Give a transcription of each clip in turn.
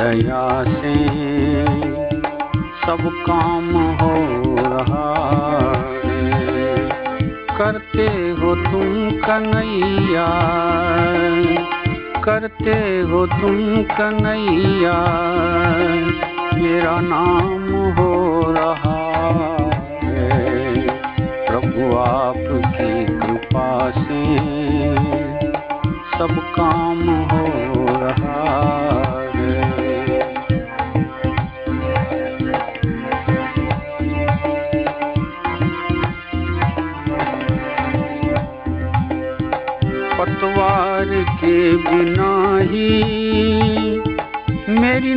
दया से सब काम हो रहा करते हो तुम कन्हैया, करते हो तुम कन्हैया, मेरा नाम हो रहा है। प्रभु आपकी कृपा से सब काम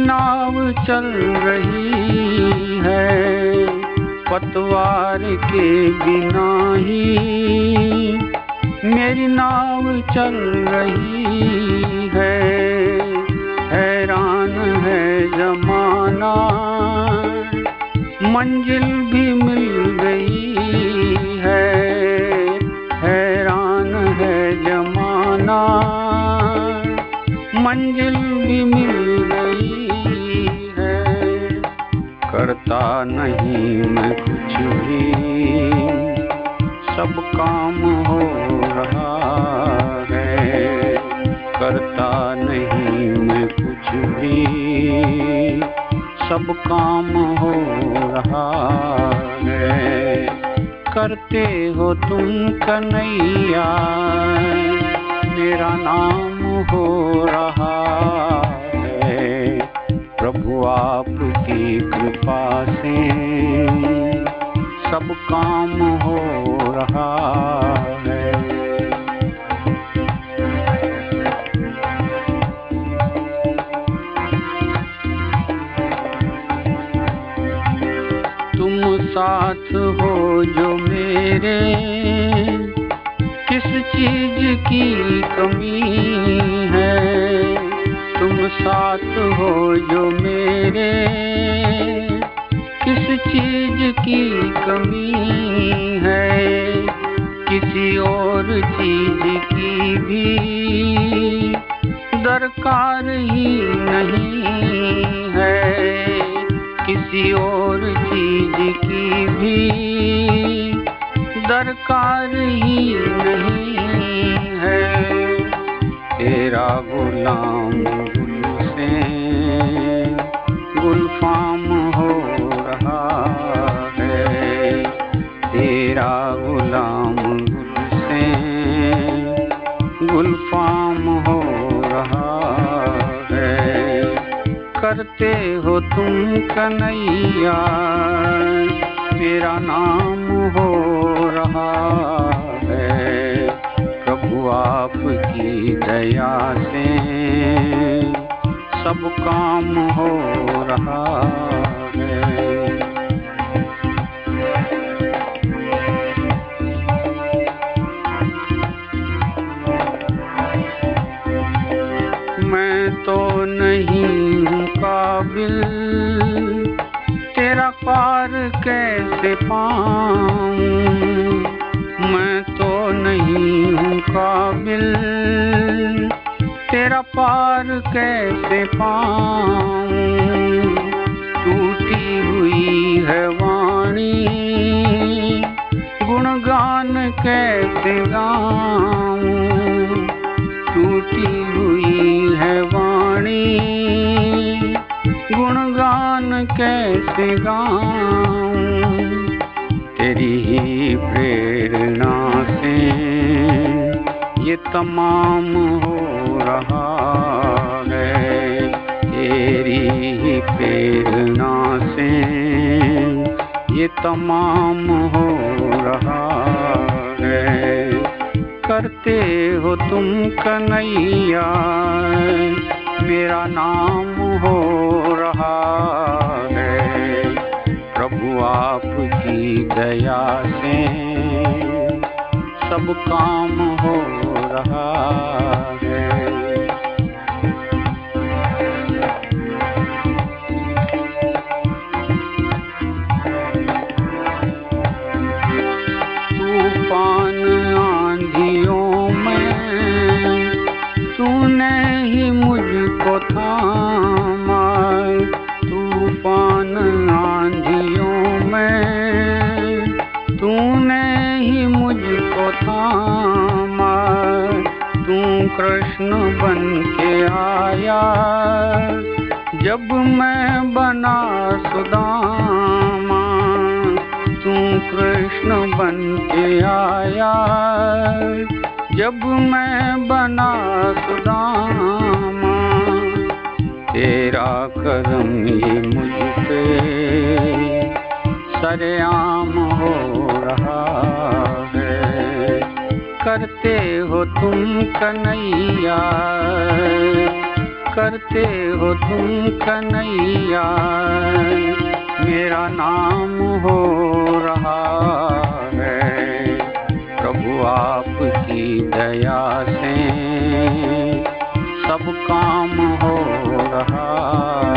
नाव चल रही है, पतवार के बिना ही। मेरी नाव चल रही है, हैरान है जमाना। मंजिल भी मिल गई है, हैरान है जमाना। मंजिल भी मिल करता नहीं मैं कुछ भी। सब काम हो रहा है, करता नहीं मैं कुछ भी। सब काम हो रहा है, करते हो तुम कन्हैया। मेरा नाम हो रहा आपकी कृपा से सब काम हो रहा है। तुम साथ हो जो मेरे, किस चीज़ की कमी है? साथ हो जो मेरे। किस चीज़ की कमी है? किसी और चीज़ की भी। दरकार ही नहीं है। किसी और चीज़ की भी। दरकार ही नहीं है। तेरा गुलाम गुलफाम हो रहा है। करते हो तुम कन्हैया, मेरा नाम हो रहा है। प्रभु आपकी दया से सब काम हो रहा तो नहीं हूँ काबिल। तेरा पार कैसे पाऊँ? मैं तो नहीं हूँ काबिल। तेरा पार कैसे पाऊँ? टूटी हुई है वाणी। गुणगान कैसे गाऊं? गाऊं, तेरी ही प्रेरणा से ये तमाम हो रहा है। तेरी ही प्रेरणा से ये तमाम हो रहा है। करते हो तुम कन्हैया, मेरा नाम हो दया से सब काम हो रहा है। तूफ़ान आंधियों में तूने ही मुझको थामा। तूफ़ान बन के आया। जब मैं बना सुदामा तू कृष्ण बन के आया। जब मैं बना सुदामा, तेरा करम ही मुझ पे सरेआम हो रहा। करते हो तुम कन्हैया। करते हो तुम कन्हैया। मेरा नाम हो रहा है, प्रभु आपकी दया से। सब काम हो रहा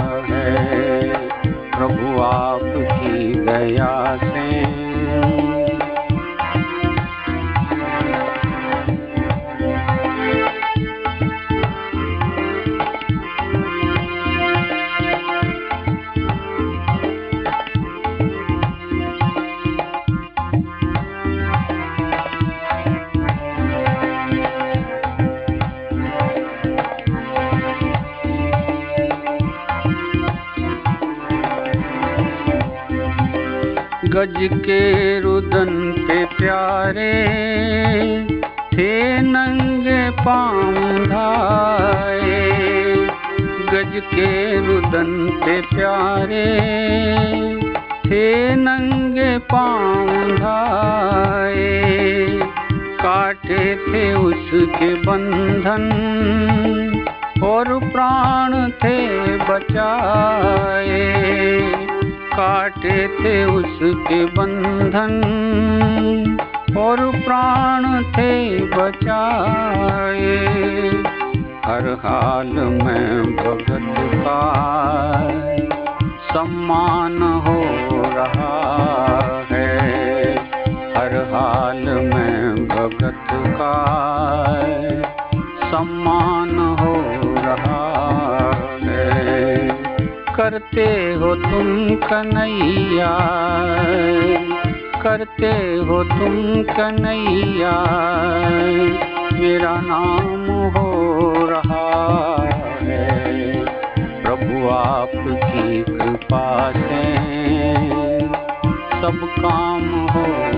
गज के रुदन पे प्यारे, थे नंगे पाँव धाए। गज के रुदन पे प्यारे, थे नंगे पाँव धाए। काटे थे उसके बंधन और प्राण थे बचाए। काटे थे उसके बंधन और प्राण थे बचाए। हर हाल में भगत का सम्मान हो करते हो तुम कन्हैया। करते हो तुम कन्हैया। मेरा नाम हो रहा है। प्रभु आपकी कृपा से सब काम हो